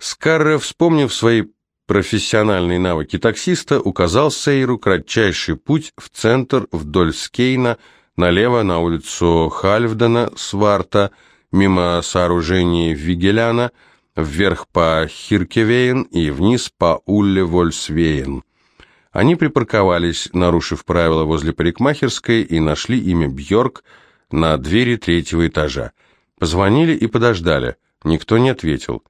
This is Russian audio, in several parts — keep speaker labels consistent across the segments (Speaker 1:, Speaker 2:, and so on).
Speaker 1: Скарре, вспомнив свои профессиональные навыки таксиста, указал Сейру кратчайший путь в центр вдоль Скейна, налево на улицу Хальфдена, Сварта, мимо сооружений Вигеляна, вверх по Хиркевейн и вниз по Улле-Вольсвейн. Они припарковались, нарушив правила возле парикмахерской, и нашли имя Бьорк на двери третьего этажа. Позвонили и подождали. Никто не ответил.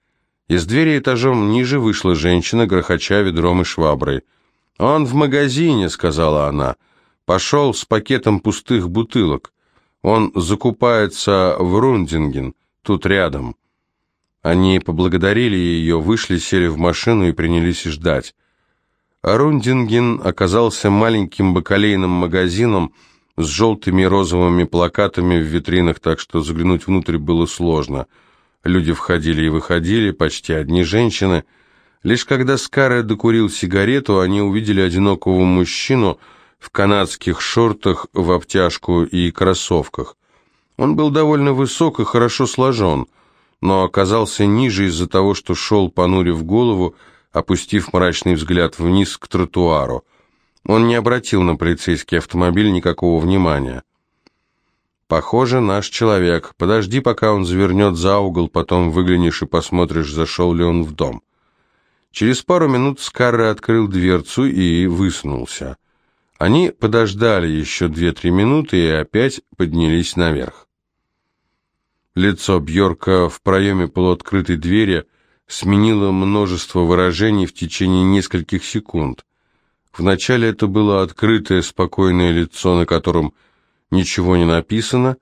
Speaker 1: Из двери этажом ниже вышла женщина, грохоча ведром и шваброй. «Он в магазине», — сказала она. «Пошел с пакетом пустых бутылок. Он закупается в Рундинген, тут рядом». Они поблагодарили ее, вышли, сели в машину и принялись ждать. Рундинген оказался маленьким бакалейным магазином с желтыми и розовыми плакатами в витринах, так что заглянуть внутрь было сложно — Люди входили и выходили, почти одни женщины. Лишь когда Скарре докурил сигарету, они увидели одинокого мужчину в канадских шортах в обтяжку и кроссовках. Он был довольно высок и хорошо сложен, но оказался ниже из-за того, что шел, понурив голову, опустив мрачный взгляд вниз к тротуару. Он не обратил на полицейский автомобиль никакого внимания. «Похоже, наш человек. Подожди, пока он завернет за угол, потом выглянешь и посмотришь, зашел ли он в дом». Через пару минут Скарре открыл дверцу и высунулся. Они подождали еще две-три минуты и опять поднялись наверх. Лицо Бьорка в проеме полуоткрытой двери сменило множество выражений в течение нескольких секунд. Вначале это было открытое, спокойное лицо, на котором Ничего не написано,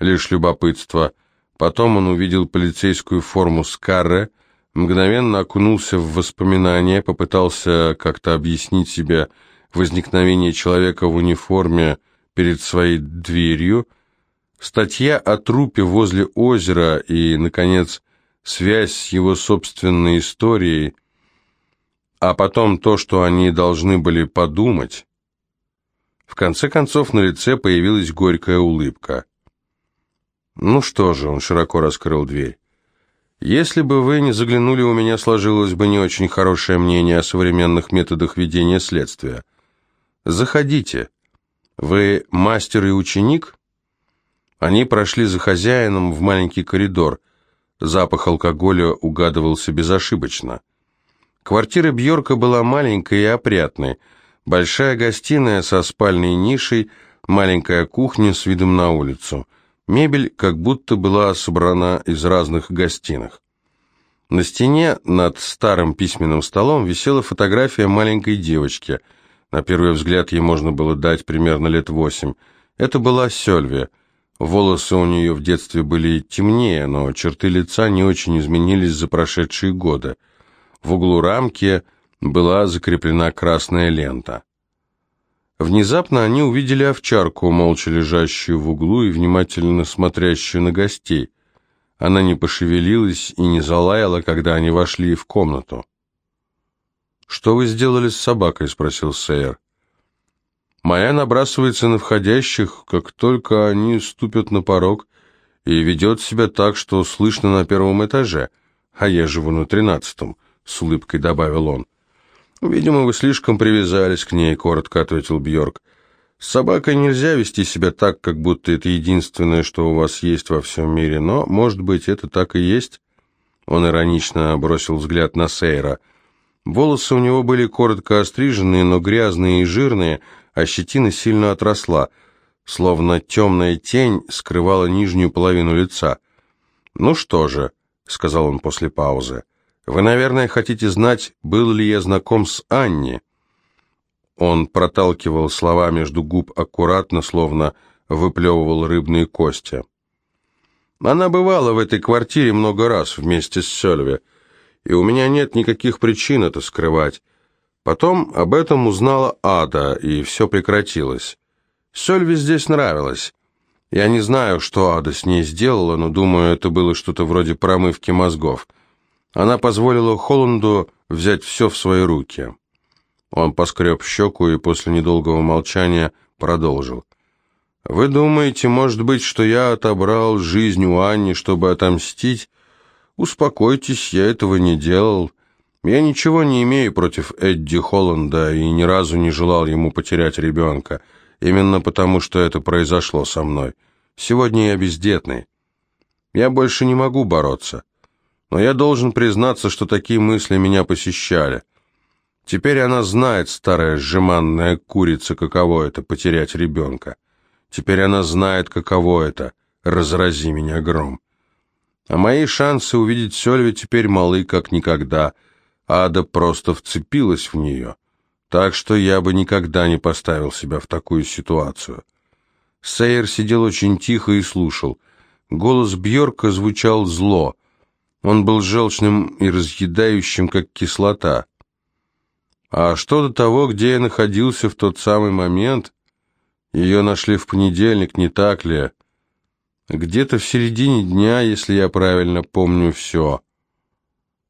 Speaker 1: лишь любопытство. Потом он увидел полицейскую форму Скарре, мгновенно окунулся в воспоминания, попытался как-то объяснить себе возникновение человека в униформе перед своей дверью, статья о трупе возле озера и, наконец, связь с его собственной историей, а потом то, что они должны были подумать. В конце концов на лице появилась горькая улыбка. «Ну что же», — он широко раскрыл дверь. «Если бы вы не заглянули, у меня сложилось бы не очень хорошее мнение о современных методах ведения следствия. Заходите. Вы мастер и ученик?» Они прошли за хозяином в маленький коридор. Запах алкоголя угадывался безошибочно. Квартира Бьорка была маленькой и опрятной — Большая гостиная со спальной нишей, маленькая кухня с видом на улицу. Мебель как будто была собрана из разных гостиных. На стене над старым письменным столом висела фотография маленькой девочки. На первый взгляд ей можно было дать примерно лет восемь. Это была Сёльвия. Волосы у нее в детстве были темнее, но черты лица не очень изменились за прошедшие годы. В углу рамки была закреплена красная лента. Внезапно они увидели овчарку, молча лежащую в углу и внимательно смотрящую на гостей. Она не пошевелилась и не залаяла, когда они вошли в комнату. «Что вы сделали с собакой?» — спросил Сейер. «Моя набрасывается на входящих, как только они ступят на порог, и ведет себя так, что слышно на первом этаже, а я живу на тринадцатом», — с улыбкой добавил он. «Видимо, вы слишком привязались к ней», — коротко ответил Бьорк. «С собакой нельзя вести себя так, как будто это единственное, что у вас есть во всем мире, но, может быть, это так и есть?» Он иронично бросил взгляд на Сейра. Волосы у него были коротко остриженные, но грязные и жирные, а щетина сильно отросла, словно темная тень скрывала нижнюю половину лица. «Ну что же», — сказал он после паузы, — вы, наверное, хотите знать, был ли я знаком с Анни?» Он проталкивал слова между губ аккуратно, словно выплевывал рыбные кости. «Она бывала в этой квартире много раз вместе с Сёльве, и у меня нет никаких причин это скрывать. Потом об этом узнала Ада, и все прекратилось. Сёльве здесь нравилось. Я не знаю, что Ада с ней сделала, но думаю, это было что-то вроде промывки мозгов». Она позволила Холланду взять все в свои руки. Он поскреб щеку и после недолгого молчания продолжил. «Вы думаете, может быть, что я отобрал жизнь у Анни, чтобы отомстить? «Успокойтесь, я этого не делал. Я ничего не имею против Эдди Холланда и ни разу не желал ему потерять ребенка, именно потому что это произошло со мной. Сегодня я бездетный. Я больше не могу бороться. Но я должен признаться, что такие мысли меня посещали. Теперь она знает, старая сжиманная курица, каково это — потерять ребенка. Теперь она знает, каково это — разрази меня гром. А мои шансы увидеть Сёльве теперь малы, как никогда. Ада просто вцепилась в нее. Так что я бы никогда не поставил себя в такую ситуацию. Сейер сидел очень тихо и слушал. Голос Бьорка звучал зло. Он был желчным и разъедающим, как кислота. А что до того, где я находился в тот самый момент? Ее нашли в понедельник, не так ли? Где-то в середине дня, если я правильно помню все.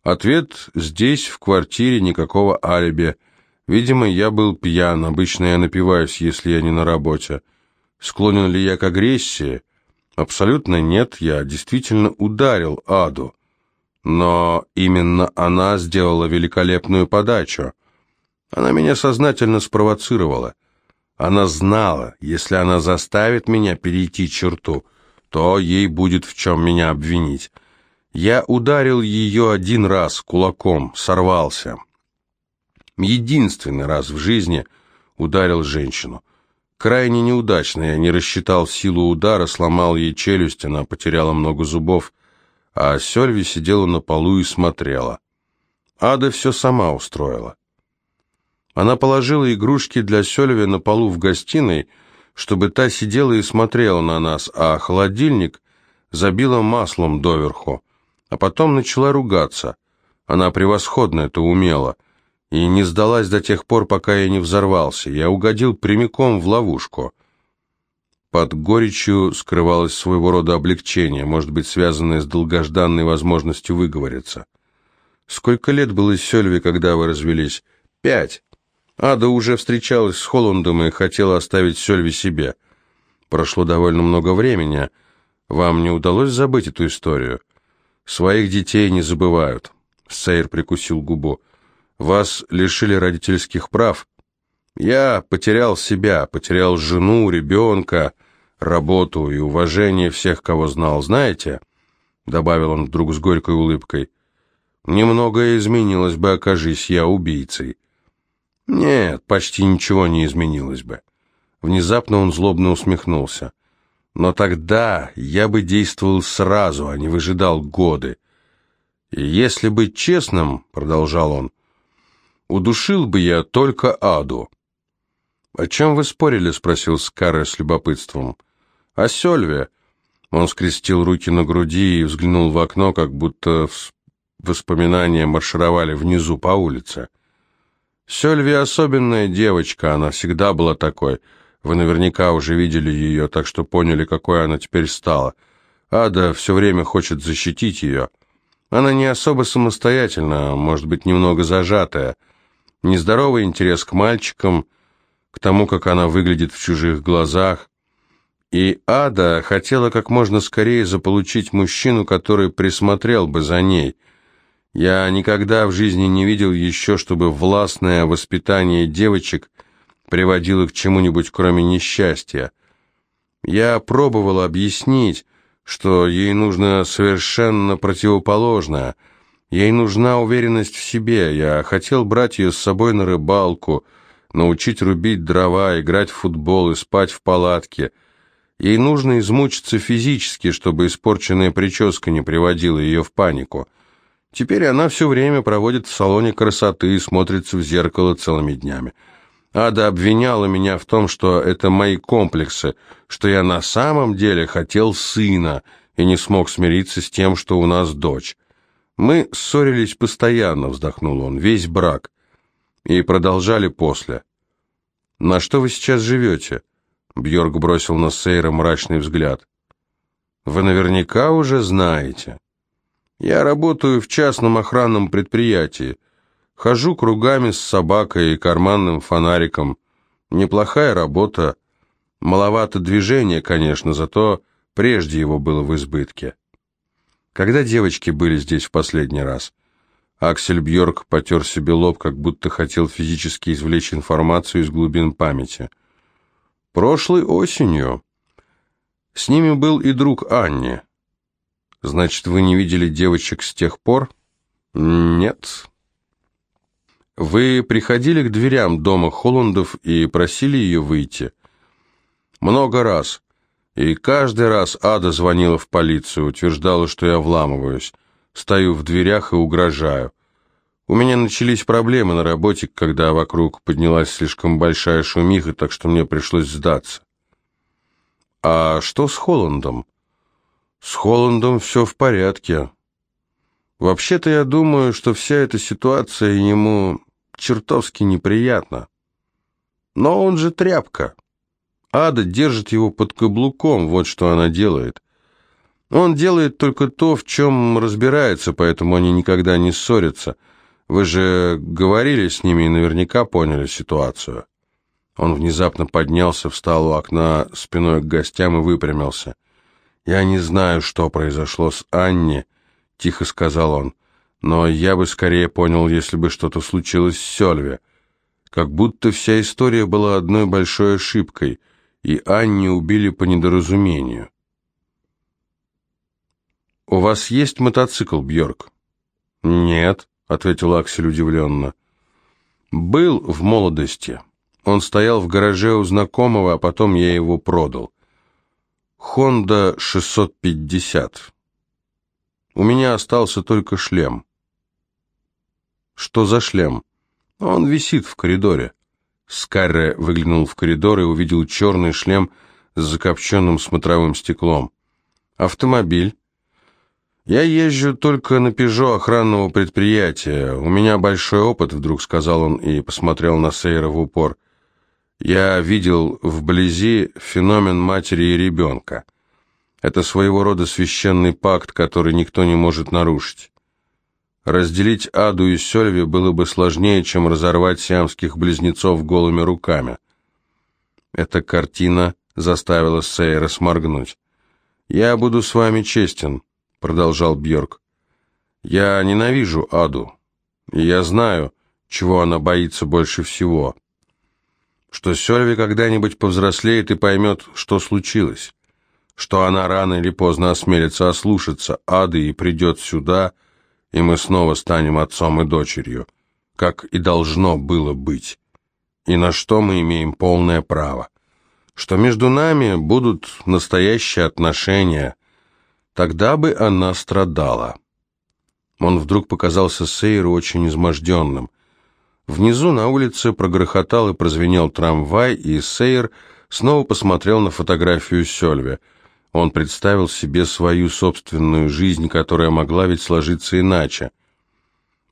Speaker 1: Ответ здесь, в квартире, никакого алиби. Видимо, я был пьян, обычно я напиваюсь, если я не на работе. Склонен ли я к агрессии? Абсолютно нет, я действительно ударил Аду. Но именно она сделала великолепную подачу. Она меня сознательно спровоцировала. Она знала, если она заставит меня перейти черту, то ей будет в чем меня обвинить. Я ударил ее один раз кулаком, сорвался. Единственный раз в жизни ударил женщину. Крайне неудачно, я не рассчитал силу удара, сломал ей челюсть, она потеряла много зубов, а Сёльви сидела на полу и смотрела. Ада все сама устроила. Она положила игрушки для Сёльви на полу в гостиной, чтобы та сидела и смотрела на нас, а холодильник забила маслом доверху, а потом начала ругаться. Она превосходно это умела и не сдалась до тех пор, пока я не взорвался. Я угодил прямиком в ловушку. Под горечью скрывалось своего рода облегчение, может быть, связанное с долгожданной возможностью выговориться. «Сколько лет было Сёльве, когда вы развелись?» «Пять». Ада уже встречалась с Холландом и хотела оставить Сёльви себе. Прошло довольно много времени. Вам не удалось забыть эту историю? Своих детей не забывают. Сейр прикусил губу. Вас лишили родительских прав. Я потерял себя, потерял жену, ребенка, работу и уважение всех, кого знал. Знаете, добавил он вдруг с горькой улыбкой, немногое изменилось бы, окажись я убийцей. Нет, почти ничего не изменилось бы. Внезапно он злобно усмехнулся. Но тогда я бы действовал сразу, а не выжидал годы. И если быть честным, продолжал он, удушил бы я только Аду. «О чем вы спорили?» — спросил Скарре с любопытством. «О Сёльве». Он скрестил руки на груди и взглянул в окно, как будто воспоминания маршировали внизу по улице. Сёльви особенная девочка, она всегда была такой. Вы наверняка уже видели ее, так что поняли, какой она теперь стала. Ада все время хочет защитить ее. Она не особо самостоятельна, может быть, немного зажатая. Нездоровый интерес к мальчикам, к тому, как она выглядит в чужих глазах. И Ада хотела как можно скорее заполучить мужчину, который присмотрел бы за ней – я никогда в жизни не видел еще, чтобы властное воспитание девочек приводило к чему-нибудь, кроме несчастья. Я пробовал объяснить, что ей нужно совершенно противоположное. Ей нужна уверенность в себе. Я хотел брать ее с собой на рыбалку, научить рубить дрова, играть в футбол и спать в палатке. Ей нужно измучиться физически, чтобы испорченная прическа не приводила ее в панику. Теперь она все время проводит в салоне красоты и смотрится в зеркало целыми днями. Ада обвиняла меня в том, что это мои комплексы, что я на самом деле хотел сына и не смог смириться с тем, что у нас дочь. Мы ссорились постоянно, вздохнул он, весь брак. И продолжали после. На что вы сейчас живете? Бьорг бросил на Сейра мрачный взгляд. Вы наверняка уже знаете. Я работаю в частном охранном предприятии. Хожу кругами с собакой и карманным фонариком. Неплохая работа. Маловато движения, конечно, зато прежде его было в избытке. Когда девочки были здесь в последний раз? Аксель Бьорк потер себе лоб, как будто хотел физически извлечь информацию из глубин памяти. Прошлой осенью. С ними был и друг Анни. Значит, вы не видели девочек с тех пор? Нет. Вы приходили к дверям дома Холландов и просили ее выйти? Много раз. И каждый раз Ада звонила в полицию, утверждала, что я вламываюсь, стою в дверях и угрожаю. У меня начались проблемы на работе, когда вокруг поднялась слишком большая шумиха, так что мне пришлось сдаться. А что с Холландом? С Холландом все в порядке. Вообще-то я думаю, что вся эта ситуация ему чертовски неприятна. Но он же тряпка. Ада держит его под каблуком, вот что она делает. Он делает только то, в чем разбирается, поэтому они никогда не ссорятся. Вы же говорили с ними и наверняка поняли ситуацию. Он внезапно поднялся, встал у окна спиной к гостям и выпрямился. «Я не знаю, что произошло с Анни», — тихо сказал он, «но я бы скорее понял, если бы что-то случилось с Сёльве. Как будто вся история была одной большой ошибкой — и Анни убили по недоразумению. «У вас есть мотоцикл, Бьорк?» «Нет», — ответил Аксель удивленно. «Был в молодости. Он стоял в гараже у знакомого, а потом я его продал. Хонда 650. У меня остался только шлем». «Что за шлем?» «Он висит в коридоре». Скарре выглянул в коридор и увидел черный шлем с закопченным смотровым стеклом. «Автомобиль?» «Я езжу только на «Пежо» охранного предприятия. У меня большой опыт», — вдруг сказал он и посмотрел на Сейра в упор. «Я видел вблизи феномен матери и ребенка. Это своего рода священный пакт, который никто не может нарушить. Разделить Аду и Сёльви было бы сложнее, чем разорвать сиамских близнецов голыми руками. Эта картина заставила Сейра сморгнуть. «Я буду с вами честен», — продолжал Бьорк. «Я ненавижу Аду, и я знаю, чего она боится больше всего. Что Сёльви когда-нибудь повзрослеет и поймет, что случилось, что она рано или поздно осмелится ослушаться Ады и придет сюда, — и мы снова станем отцом и дочерью, как и должно было быть, и на что мы имеем полное право, что между нами будут настоящие отношения, тогда бы она страдала. Он вдруг показался Сейру очень изможденным. Внизу на улице прогрохотал и прозвенел трамвай, и Сейр снова посмотрел на фотографию Сёльве – он представил себе свою собственную жизнь, которая могла ведь сложиться иначе.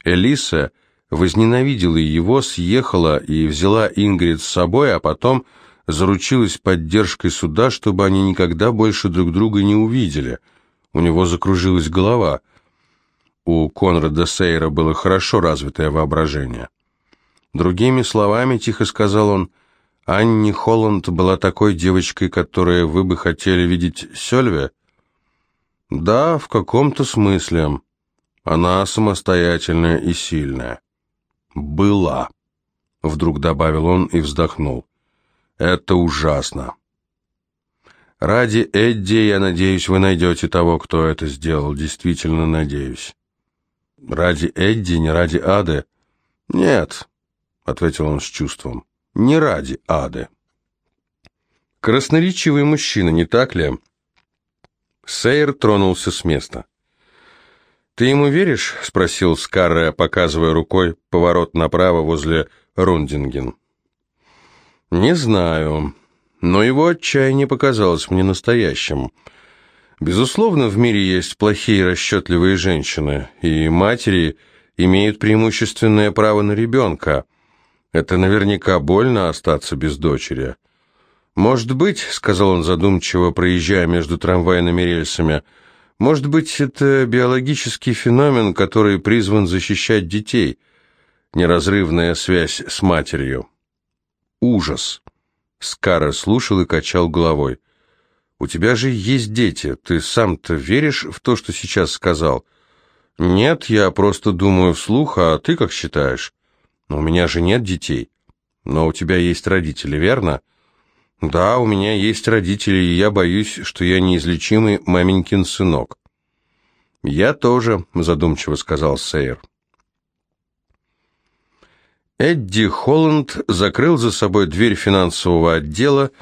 Speaker 1: Элиса возненавидела его, съехала и взяла Ингрид с собой, а потом заручилась поддержкой суда, чтобы они никогда больше друг друга не увидели. У него закружилась голова. У Конрада Сейра было хорошо развитое воображение. Другими словами, тихо сказал он, — Анни Холланд была такой девочкой, которой вы бы хотели видеть Сёльве? Да, в каком-то смысле. Она самостоятельная и сильная. Была, вдруг добавил он и вздохнул. Это ужасно. Ради Эдди, я надеюсь, вы найдете того, кто это сделал. Действительно надеюсь. Ради Эдди, не ради Ады? Нет, ответил он с чувством не ради ады. Красноречивый мужчина, не так ли? Сейер тронулся с места. «Ты ему веришь?» — спросил Скарре, показывая рукой поворот направо возле Рундинген. «Не знаю, но его отчаяние показалось мне настоящим. Безусловно, в мире есть плохие расчетливые женщины, и матери имеют преимущественное право на ребенка. Это наверняка больно остаться без дочери. Может быть, сказал он задумчиво, проезжая между трамвайными рельсами, может быть, это биологический феномен, который призван защищать детей. Неразрывная связь с матерью. Ужас. Скара слушал и качал головой. У тебя же есть дети. Ты сам-то веришь в то, что сейчас сказал? Нет, я просто думаю вслух, а ты как считаешь? У меня же нет детей. Но у тебя есть родители, верно? Да, у меня есть родители, и я боюсь, что я неизлечимый маменькин сынок. Я тоже, задумчиво сказал Сейер. Эдди Холланд закрыл за собой дверь финансового отдела,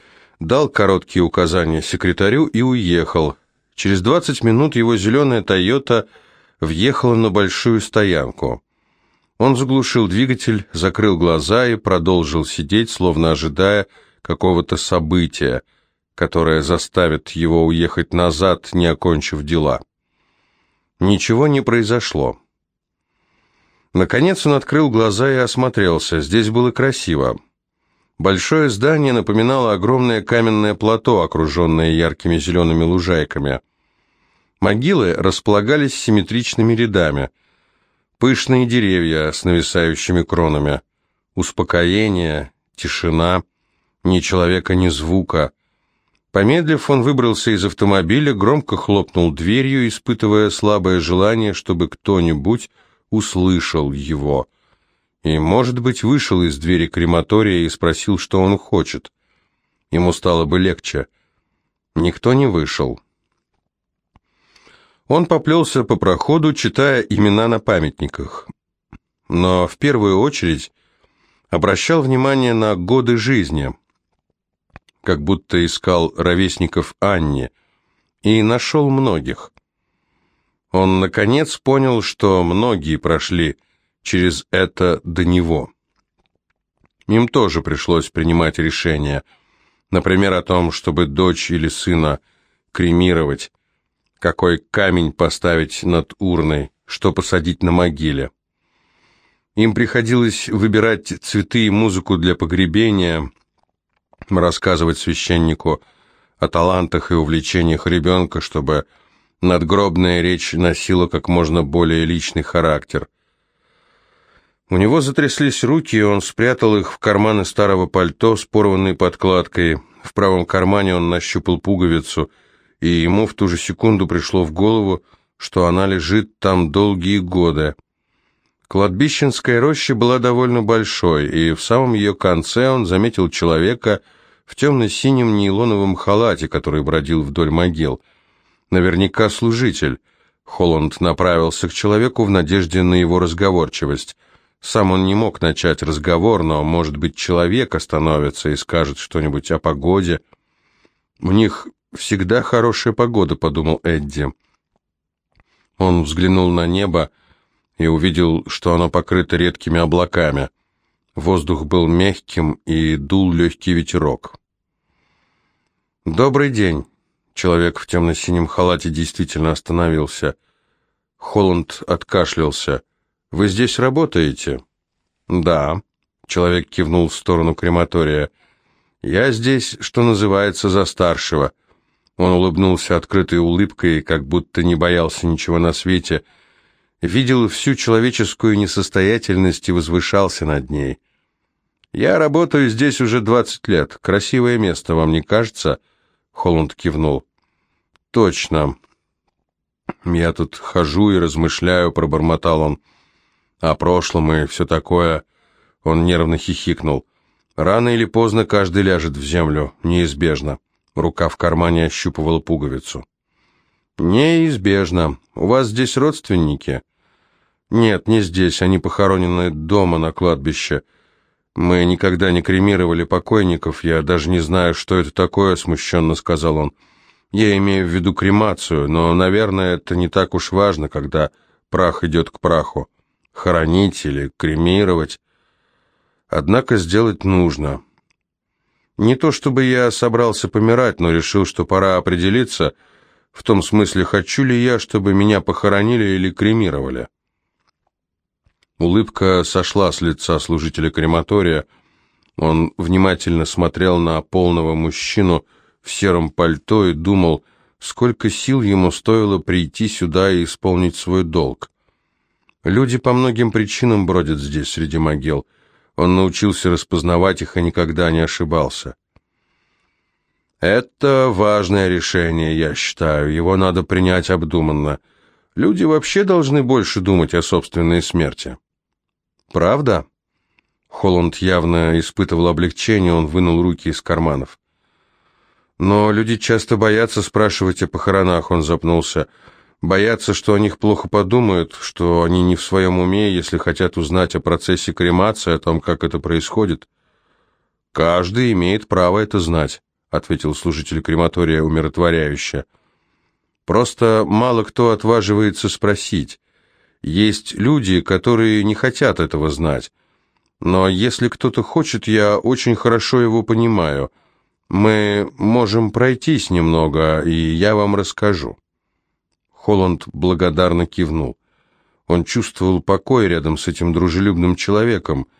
Speaker 1: дал короткие указания секретарю и уехал. Через 20 минут его зеленая «Тойота» въехала на большую стоянку. Он заглушил двигатель, закрыл глаза и продолжил сидеть, словно ожидая какого-то события, которое заставит его уехать назад, не окончив дела. Ничего не произошло. Наконец он открыл глаза и осмотрелся. Здесь было красиво. Большое здание напоминало огромное каменное плато, окруженное яркими зелеными лужайками. Могилы располагались симметричными рядами. Пышные деревья с нависающими кронами. Успокоение, тишина, ни человека, ни звука. Помедлив, он выбрался из автомобиля, громко хлопнул дверью, испытывая слабое желание, чтобы кто-нибудь услышал его. И, может быть, вышел из двери крематория и спросил, что он хочет. Ему стало бы легче. Никто не вышел. Он поплелся по проходу, читая имена на памятниках. Но в первую очередь обращал внимание на годы жизни, как будто искал ровесников Анне, и нашел многих. Он, наконец, понял, что многие прошли через это до него. Им тоже пришлось принимать решения, например, о том, чтобы дочь или сына кремировать, какой камень поставить над урной, что посадить на могиле. Им приходилось выбирать цветы и музыку для погребения, рассказывать священнику о талантах и увлечениях ребенка, чтобы Надгробная речь носила как можно более личный характер. У него затряслись руки, и он спрятал их в карманы старого пальто с порванной подкладкой. В правом кармане он нащупал пуговицу, и ему в ту же секунду пришло в голову, что она лежит там долгие годы. Кладбищенская роща была довольно большой, и в самом ее конце он заметил человека в темно-синем нейлоновом халате, который бродил вдоль могил – Наверняка служитель. Холланд направился к человеку в надежде на его разговорчивость. Сам он не мог начать разговор, но, может быть, человек остановится и скажет что-нибудь о погоде. «В них всегда хорошая погода», — подумал Эдди. Он взглянул на небо и увидел, что оно покрыто редкими облаками. Воздух был мягким и дул легкий ветерок. «Добрый день», Человек в темно-синем халате действительно остановился. Холланд откашлялся. «Вы здесь работаете?» «Да». Человек кивнул в сторону крематория. «Я здесь, что называется, за старшего». Он улыбнулся открытой улыбкой, как будто не боялся ничего на свете, видел всю человеческую несостоятельность и возвышался над ней. «Я работаю здесь уже двадцать лет. Красивое место, вам не кажется?» Холланд кивнул. «Точно. Я тут хожу и размышляю», — пробормотал он. «О прошлом и все такое». Он нервно хихикнул. «Рано или поздно каждый ляжет в землю. Неизбежно». Рука в кармане ощупывала пуговицу. «Неизбежно. У вас здесь родственники?» «Нет, не здесь. Они похоронены дома на кладбище. Мы никогда не кремировали покойников. Я даже не знаю, что это такое», — смущенно сказал он. «Я имею в виду кремацию, но, наверное, это не так уж важно, когда прах идет к праху. Хоронить или кремировать. Однако сделать нужно». Не то чтобы я собрался помирать, но решил, что пора определиться, в том смысле, хочу ли я, чтобы меня похоронили или кремировали. Улыбка сошла с лица служителя крематория. Он внимательно смотрел на полного мужчину в сером пальто и думал, сколько сил ему стоило прийти сюда и исполнить свой долг. Люди по многим причинам бродят здесь среди могил. Он научился распознавать их и никогда не ошибался. Это важное решение, я считаю. Его надо принять обдуманно. Люди вообще должны больше думать о собственной смерти. Правда? Холланд явно испытывал облегчение, он вынул руки из карманов. Но люди часто боятся спрашивать о похоронах, он запнулся. Боятся, что о них плохо подумают, что они не в своем уме, если хотят узнать о процессе кремации, о том, как это происходит. Каждый имеет право это знать ответил служитель крематория умиротворяюще. Просто мало кто отваживается спросить. Есть люди, которые не хотят этого знать. Но если кто-то хочет, я очень хорошо его понимаю. Мы можем пройтись немного, и я вам расскажу. Холланд благодарно кивнул. Он чувствовал покой рядом с этим дружелюбным человеком –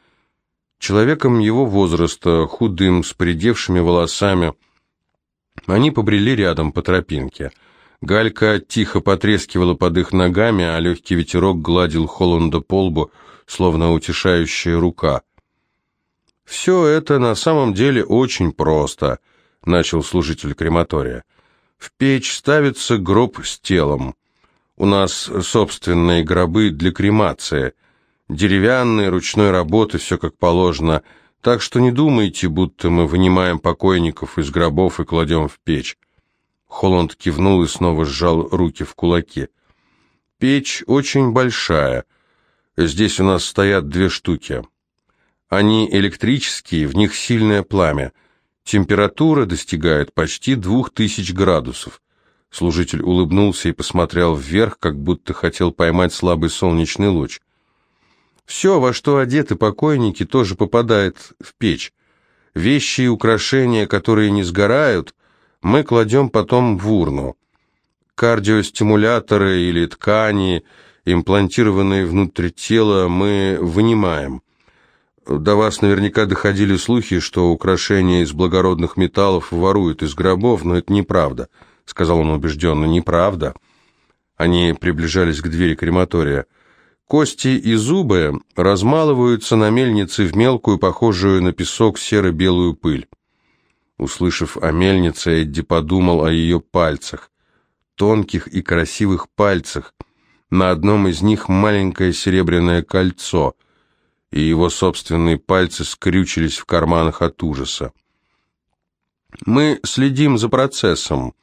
Speaker 1: человеком его возраста, худым, с придевшими волосами. Они побрели рядом по тропинке. Галька тихо потрескивала под их ногами, а легкий ветерок гладил Холланда по лбу, словно утешающая рука. «Все это на самом деле очень просто», — начал служитель крематория. «В печь ставится гроб с телом. У нас собственные гробы для кремации. Деревянные, ручной работы, все как положено. Так что не думайте, будто мы вынимаем покойников из гробов и кладем в печь. Холланд кивнул и снова сжал руки в кулаки. Печь очень большая. Здесь у нас стоят две штуки. Они электрические, в них сильное пламя. Температура достигает почти двух тысяч градусов. Служитель улыбнулся и посмотрел вверх, как будто хотел поймать слабый солнечный луч. Все, во что одеты покойники, тоже попадает в печь. Вещи и украшения, которые не сгорают, мы кладем потом в урну. Кардиостимуляторы или ткани, имплантированные внутрь тела, мы вынимаем. До вас наверняка доходили слухи, что украшения из благородных металлов воруют из гробов, но это неправда, сказал он убежденно, неправда. Они приближались к двери крематория. Кости и зубы размалываются на мельнице в мелкую, похожую на песок серо-белую пыль. Услышав о мельнице, Эдди подумал о ее пальцах, тонких и красивых пальцах. На одном из них маленькое серебряное кольцо, и его собственные пальцы скрючились в карманах от ужаса. Мы следим за процессом.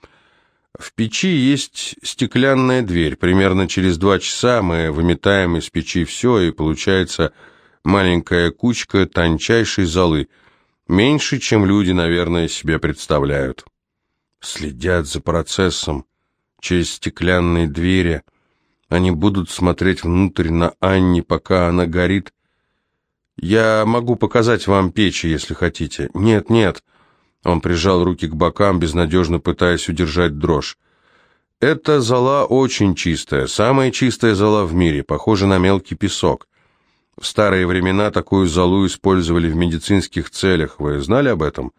Speaker 1: В печи есть стеклянная дверь. Примерно через два часа мы выметаем из печи все, и получается маленькая кучка тончайшей золы. Меньше, чем люди, наверное, себе представляют. Следят за процессом. Через стеклянные двери. Они будут смотреть внутрь на Анни, пока она горит. Я могу показать вам печи, если хотите. Нет, нет. Он прижал руки к бокам, безнадежно пытаясь удержать дрожь. «Эта зола очень чистая, самая чистая зола в мире, похожа на мелкий песок. В старые времена такую золу использовали в медицинских целях, вы знали об этом?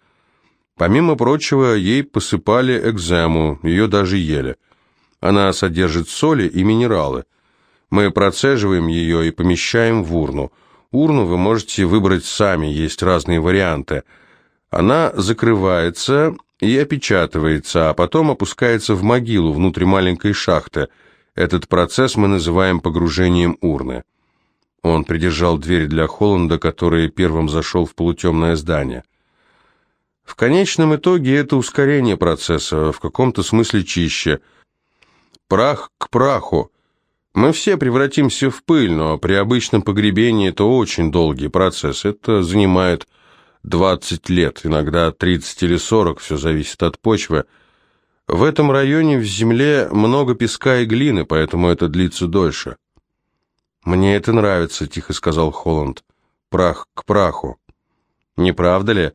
Speaker 1: Помимо прочего, ей посыпали экзему, ее даже ели. Она содержит соли и минералы. Мы процеживаем ее и помещаем в урну. Урну вы можете выбрать сами, есть разные варианты – она закрывается и опечатывается, а потом опускается в могилу внутри маленькой шахты. Этот процесс мы называем погружением урны. Он придержал дверь для Холланда, который первым зашел в полутемное здание. В конечном итоге это ускорение процесса, в каком-то смысле чище. Прах к праху. Мы все превратимся в пыль, но при обычном погребении это очень долгий процесс. Это занимает 20 лет, иногда 30 или 40, все зависит от почвы. В этом районе в земле много песка и глины, поэтому это длится дольше. «Мне это нравится», — тихо сказал Холланд. «Прах к праху». «Не правда ли?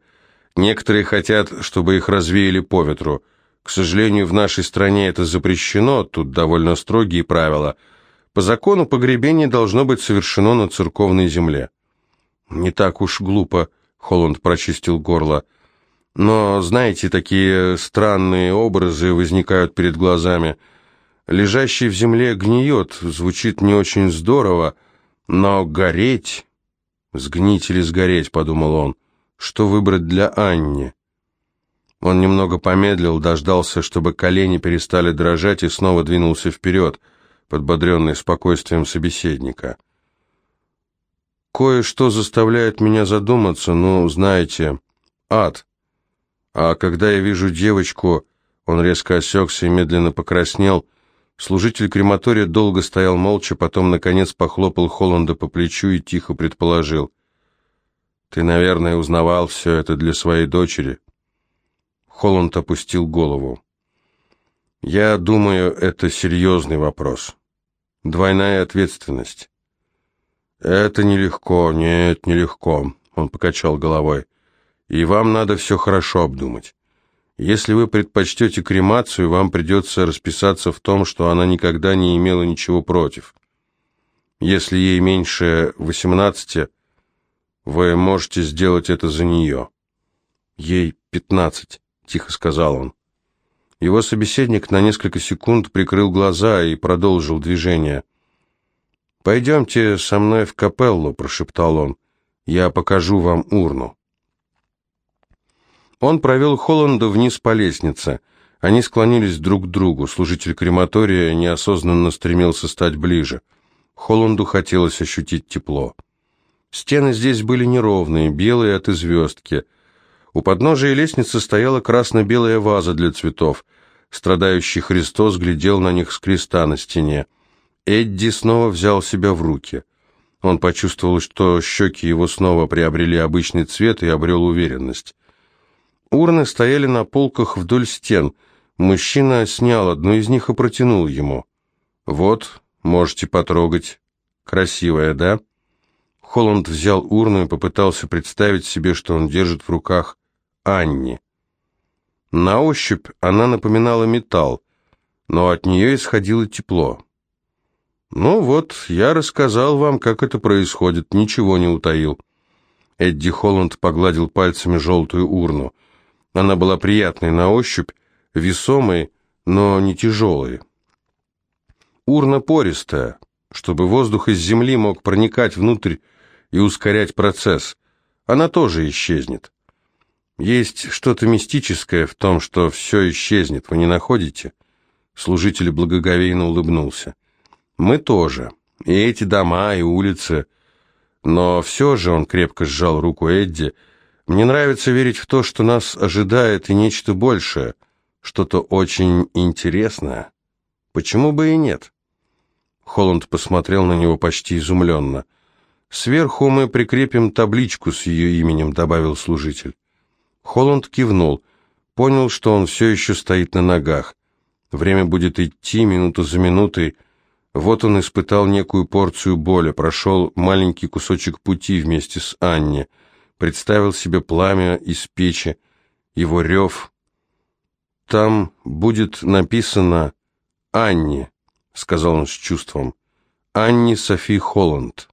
Speaker 1: Некоторые хотят, чтобы их развеяли по ветру. К сожалению, в нашей стране это запрещено, тут довольно строгие правила. По закону погребение должно быть совершено на церковной земле». «Не так уж глупо», Холланд прочистил горло. Но, знаете, такие странные образы возникают перед глазами. Лежащий в земле гниет, звучит не очень здорово, но гореть... Сгнить или сгореть, подумал он. Что выбрать для Анни? Он немного помедлил, дождался, чтобы колени перестали дрожать, и снова двинулся вперед, подбодренный спокойствием собеседника. «Кое-что заставляет меня задуматься, ну, знаете, ад. А когда я вижу девочку...» Он резко осекся и медленно покраснел. Служитель крематория долго стоял молча, потом, наконец, похлопал Холланда по плечу и тихо предположил. «Ты, наверное, узнавал все это для своей дочери?» Холланд опустил голову. «Я думаю, это серьезный вопрос. Двойная ответственность». «Это нелегко, нет, нелегко», — он покачал головой. «И вам надо все хорошо обдумать. Если вы предпочтете кремацию, вам придется расписаться в том, что она никогда не имела ничего против. Если ей меньше 18, вы можете сделать это за нее. Ей 15, тихо сказал он. Его собеседник на несколько секунд прикрыл глаза и продолжил движение. «Пойдемте со мной в капеллу», — прошептал он. «Я покажу вам урну». Он провел Холланда вниз по лестнице. Они склонились друг к другу. Служитель крематория неосознанно стремился стать ближе. Холланду хотелось ощутить тепло. Стены здесь были неровные, белые от известки. У подножия лестницы стояла красно-белая ваза для цветов. Страдающий Христос глядел на них с креста на стене. Эдди снова взял себя в руки. Он почувствовал, что щеки его снова приобрели обычный цвет и обрел уверенность. Урны стояли на полках вдоль стен. Мужчина снял одну из них и протянул ему. «Вот, можете потрогать. Красивая, да?» Холланд взял урну и попытался представить себе, что он держит в руках Анни. На ощупь она напоминала металл, но от нее исходило тепло. «Ну вот, я рассказал вам, как это происходит, ничего не утаил». Эдди Холланд погладил пальцами желтую урну – она была приятной на ощупь, весомой, но не тяжелой. Урна пористая, чтобы воздух из земли мог проникать внутрь и ускорять процесс. Она тоже исчезнет. Есть что-то мистическое в том, что все исчезнет, вы не находите? Служитель благоговейно улыбнулся. Мы тоже. И эти дома, и улицы. Но все же он крепко сжал руку Эдди, мне нравится верить в то, что нас ожидает и нечто большее, что-то очень интересное. Почему бы и нет? Холланд посмотрел на него почти изумленно. «Сверху мы прикрепим табличку с ее именем», — добавил служитель. Холланд кивнул, понял, что он все еще стоит на ногах. Время будет идти минуту за минутой. Вот он испытал некую порцию боли, прошел маленький кусочек пути вместе с Анне — представил себе пламя из печи, его рев. «Там будет написано «Анни», — сказал он с чувством, «Анни Софи Холланд».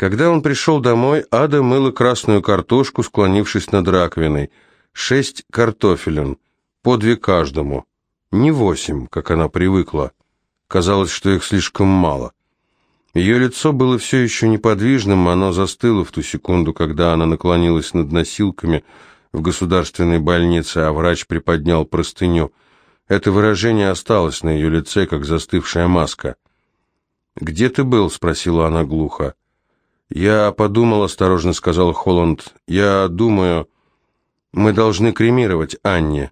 Speaker 1: Когда он пришел домой, Ада мыла красную картошку, склонившись над раковиной. Шесть картофелин, по две каждому. Не восемь, как она привыкла. Казалось, что их слишком мало. Ее лицо было все еще неподвижным, оно застыло в ту секунду, когда она наклонилась над носилками в государственной больнице, а врач приподнял простыню. Это выражение осталось на ее лице, как застывшая маска. «Где ты был?» — спросила она глухо. «Я подумал», — осторожно сказал Холланд. «Я думаю, мы должны кремировать Анне».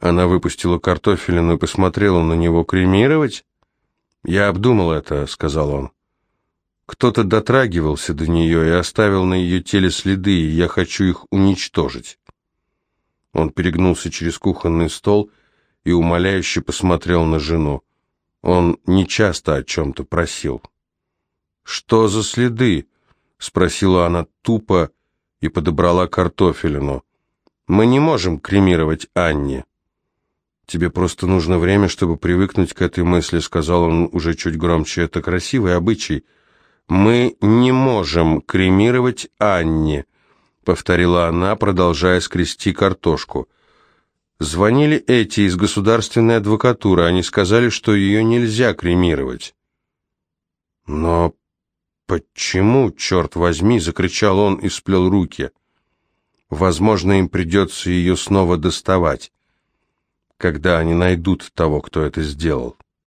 Speaker 1: Она выпустила картофелину и посмотрела на него. «Кремировать?» «Я обдумал это», — сказал он. «Кто-то дотрагивался до нее и оставил на ее теле следы, и я хочу их уничтожить». Он перегнулся через кухонный стол и умоляюще посмотрел на жену. Он нечасто о чем-то просил. «Что за следы?» — спросила она тупо и подобрала картофелину. «Мы не можем кремировать Анне». «Тебе просто нужно время, чтобы привыкнуть к этой мысли», — сказал он уже чуть громче. «Это красивый обычай. Мы не можем кремировать Анне», — повторила она, продолжая скрести картошку. «Звонили эти из государственной адвокатуры. Они сказали, что ее нельзя кремировать». «Но почему, черт возьми?» — закричал он и сплел руки. Возможно, им придется ее снова доставать, когда они найдут того, кто это сделал.